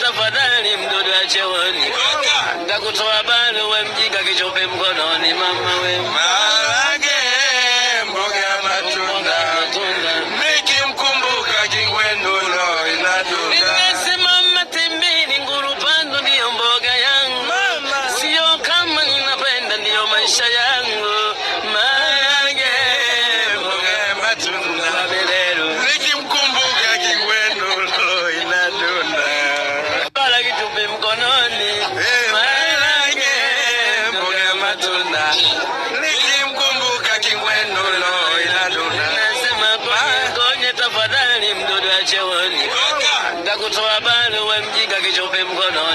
tafadhali mdudu wa chewoni, ntakutoa balo we mjinga, mkononi mama we kutoa balo, we mjinga kichope mkono.